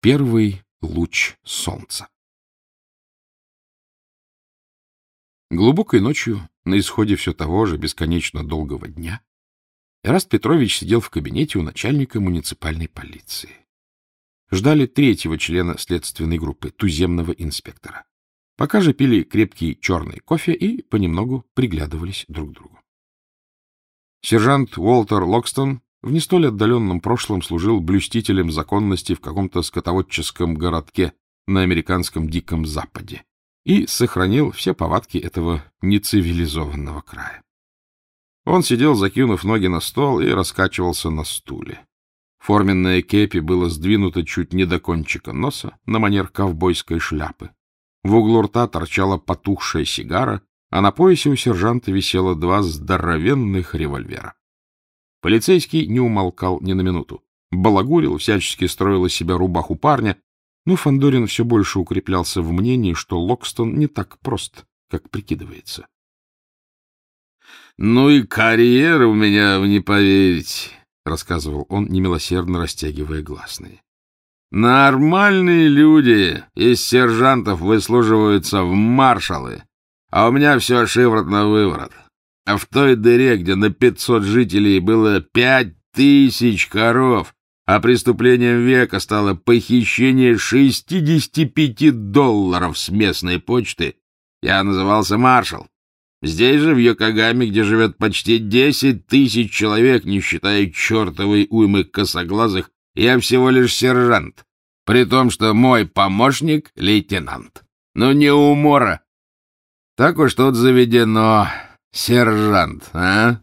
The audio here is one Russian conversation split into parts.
Первый луч солнца. Глубокой ночью, на исходе все того же бесконечно долгого дня, Эраст Петрович сидел в кабинете у начальника муниципальной полиции. Ждали третьего члена следственной группы, туземного инспектора. Пока же пили крепкий черный кофе и понемногу приглядывались друг к другу. Сержант Уолтер Локстон в не столь отдаленном прошлом служил блюстителем законности в каком-то скотоводческом городке на американском Диком Западе и сохранил все повадки этого нецивилизованного края. Он сидел, закинув ноги на стол, и раскачивался на стуле. Форменное кепи было сдвинуто чуть не до кончика носа, на манер ковбойской шляпы. В углу рта торчала потухшая сигара, а на поясе у сержанта висело два здоровенных револьвера. Полицейский не умолкал ни на минуту. Балагурил, всячески строил из себя рубаху парня, но Фандорин все больше укреплялся в мнении, что Локстон не так прост, как прикидывается. — Ну и карьера у меня, вы не поверите, — рассказывал он, немилосердно растягивая гласные. — Нормальные люди из сержантов выслуживаются в маршалы, а у меня все шиворот на выворот. А в той дыре, где на 500 жителей было пять тысяч коров, а преступлением века стало похищение 65 долларов с местной почты, я назывался маршал. Здесь же, в Йокогаме, где живет почти 10 тысяч человек, не считая чертовой уймы косоглазых, я всего лишь сержант, при том, что мой помощник — лейтенант. Но не умора. Так уж тут заведено. Сержант, а?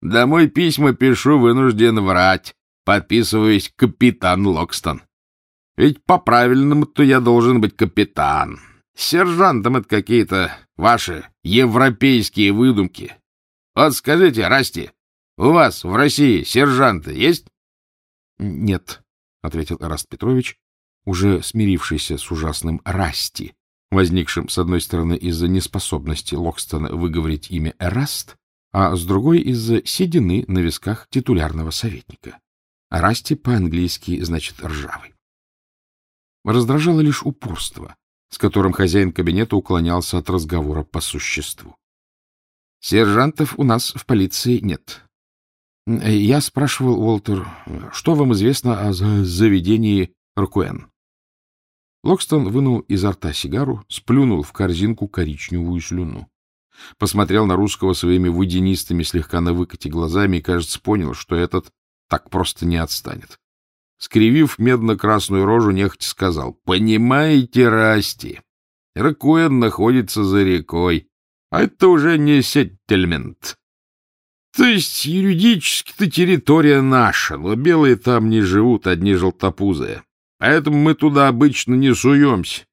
Домой письма пишу, вынужден врать. Подписываюсь капитан Локстон. Ведь по-правильному-то я должен быть капитан. Сержантом это какие-то ваши европейские выдумки. Вот скажите, Расти, у вас в России сержанты есть? — Нет, — ответил Раст Петрович, уже смирившийся с ужасным Расти, возникшим, с одной стороны, из-за неспособности Локстона выговорить имя Эраст, а с другой — из-за седины на висках титулярного советника. Расти по-английски значит «ржавый». Раздражало лишь упорство, с которым хозяин кабинета уклонялся от разговора по существу. «Сержантов у нас в полиции нет», я спрашивал, Уолтер, что вам известно о заведении Ракуэн? Локстон вынул изо рта сигару, сплюнул в корзинку коричневую слюну. Посмотрел на русского своими водянистыми, слегка на выкате глазами и, кажется, понял, что этот так просто не отстанет. Скривив медно-красную рожу, нехотя сказал, «Понимаете, Расти, Ракуэн находится за рекой, а это уже не сеттельмент. То есть юридически-то территория наша, но белые там не живут, одни желтопузые. Поэтому мы туда обычно не суемся.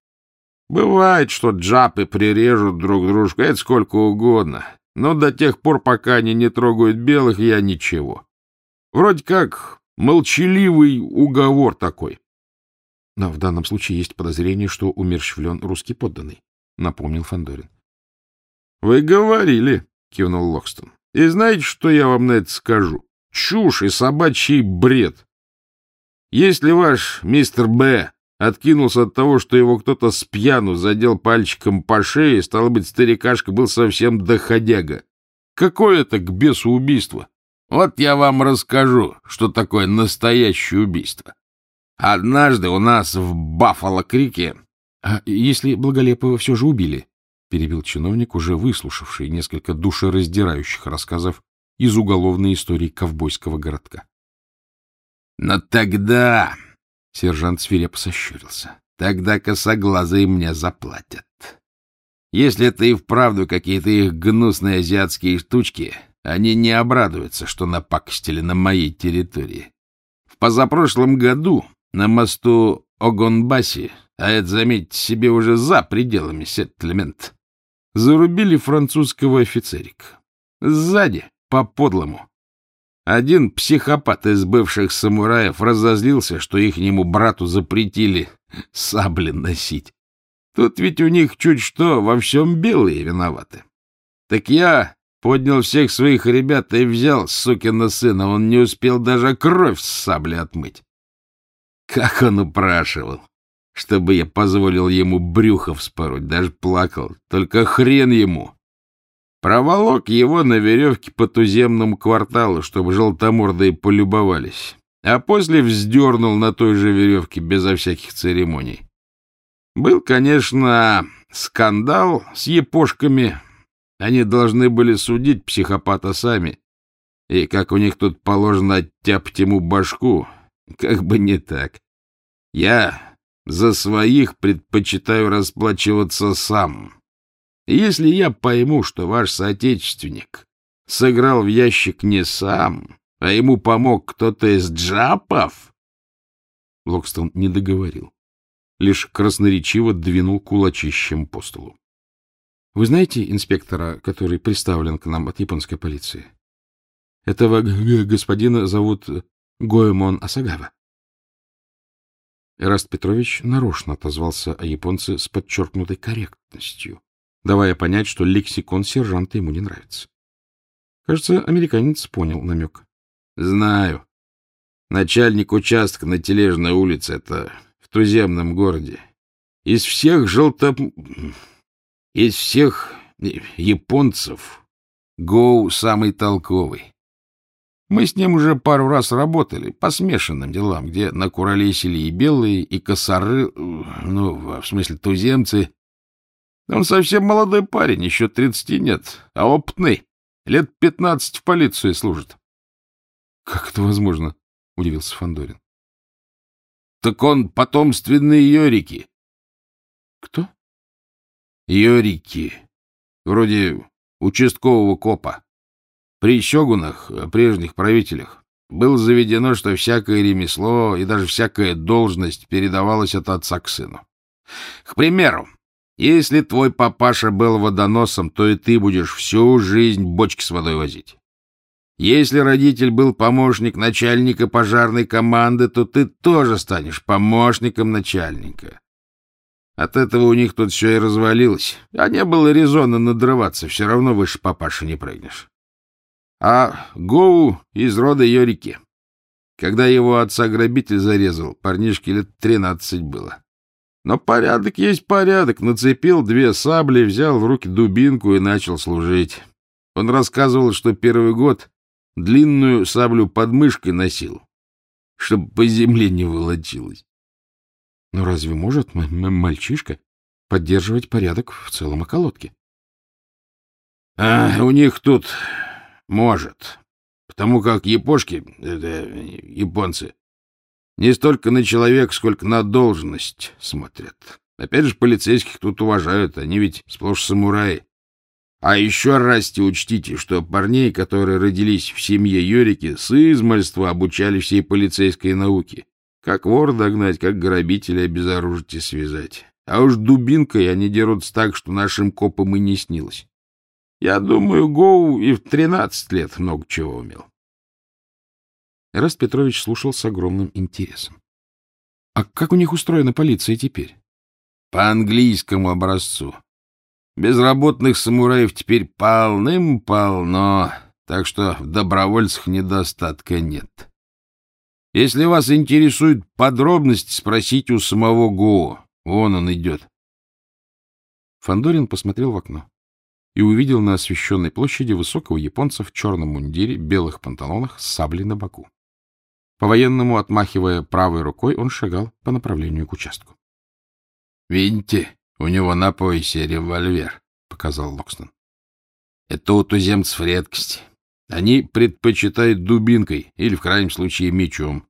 Бывает, что джапы прирежут друг дружку, это сколько угодно. Но до тех пор, пока они не трогают белых, я ничего. Вроде как молчаливый уговор такой. Но в данном случае есть подозрение, что умерщвлен русский подданный, — напомнил Фандорин. Вы говорили, — кивнул Локстон. — И знаете, что я вам на это скажу? Чушь и собачий бред. Если ваш мистер Б откинулся от того, что его кто-то с пьяну задел пальчиком по шее, стало быть, старикашка был совсем доходяга. Какое это к бесу убийство? Вот я вам расскажу, что такое настоящее убийство. Однажды у нас в Баффало-Крике... — А если Благолепова все же убили? — перебил чиновник, уже выслушавший несколько душераздирающих рассказов из уголовной истории ковбойского городка. Но тогда... Сержант свирепо сощурился. Тогда косоглазые мне заплатят. Если это и вправду какие-то их гнусные азиатские штучки, они не обрадуются, что напакостили на моей территории. В позапрошлом году на мосту Огонбаси, а это, заметьте себе, уже за пределами сеттельмент, зарубили французского офицерика. Сзади, по-подлому, один психопат из бывших самураев разозлился, что ихнему брату запретили сабли носить. Тут ведь у них чуть что во всем белые виноваты. Так я поднял всех своих ребят и взял сукина сына, он не успел даже кровь с сабли отмыть. Как он упрашивал, чтобы я позволил ему брюхо вспороть, даже плакал. Только хрен ему. Проволок его на веревке по туземному кварталу, чтобы желтомордые полюбовались, а после вздернул на той же веревке безо всяких церемоний. Был, конечно, скандал с епошками. Они должны были судить психопата сами. И как у них тут положено оттяпать ему башку, как бы не так. Я за своих предпочитаю расплачиваться сам. Если я пойму, что ваш соотечественник сыграл в ящик не сам, а ему помог кто-то из джапов... Локстон не договорил, лишь красноречиво двинул кулачищем по столу. — Вы знаете инспектора, который представлен к нам от японской полиции? Этого господина зовут Гоэмон Асагава. Эраст Петрович нарочно отозвался о японце с подчеркнутой корректностью, давая понять, что лексикон сержанта ему не нравится. Кажется, американец понял намек. — Знаю. Начальник участка на Тележной улице — это в туземном городе. Из всех желто... Из всех японцев Гоу самый толковый. Мы с ним уже пару раз работали по смешанным делам, где накуролесили и белые, и косары, ну, в смысле туземцы, он совсем молодой парень, еще тридцати нет, а опытный. Лет пятнадцать в полиции служит. — Как это возможно? — удивился Фандорин. Так он потомственный Йорики. — Кто? — Йорики. Вроде участкового копа. При Щегунах, прежних правителях, было заведено, что всякое ремесло и даже всякая должность передавалась от отца к сыну. К примеру, если твой папаша был водоносом, то и ты будешь всю жизнь бочки с водой возить. Если родитель был помощник начальника пожарной команды, то ты тоже станешь помощником начальника. От этого у них тут все и развалилось. А не было резона надрываться, все равно выше папаши не прыгнешь. А Гоу из рода Йорики. Когда его отца грабитель зарезал, парнишке лет тринадцать было. Но порядок есть порядок. Нацепил две сабли, взял в руки дубинку и начал служить. Он рассказывал, что первый год длинную саблю под мышкой носил, чтобы по земле не волочилось. Но разве может мальчишка поддерживать порядок в целом околотке? А у них тут может, потому как япошки, это японцы, не столько на человек, сколько на должность смотрят. Опять же, полицейских тут уважают, они ведь сплошь самураи. А еще расти учтите, что парней, которые родились в семье Юрики, с измальства обучали всей полицейской науке. Как вор догнать, как грабителя обезоружить и связать. А уж дубинкой они дерутся так, что нашим копам и не снилось. Я думаю, Гоу и в тринадцать лет много чего умел. Раст Петрович слушал с огромным интересом. — А как у них устроена полиция теперь? — По английскому образцу. Безработных самураев теперь полным-полно, так что в добровольцах недостатка нет. Если вас интересуют подробности, спросите у самого Гоу. Вон он идет. Фандорин посмотрел в окно и увидел на освещенной площади высокого японца в черном мундире, белых панталонах с саблей на боку. По-военному, отмахивая правой рукой, он шагал по направлению к участку. — Видите, у него на поясе револьвер, — показал Локстон. — Это у туземцев редкость. Они предпочитают дубинкой или, в крайнем случае, мечом.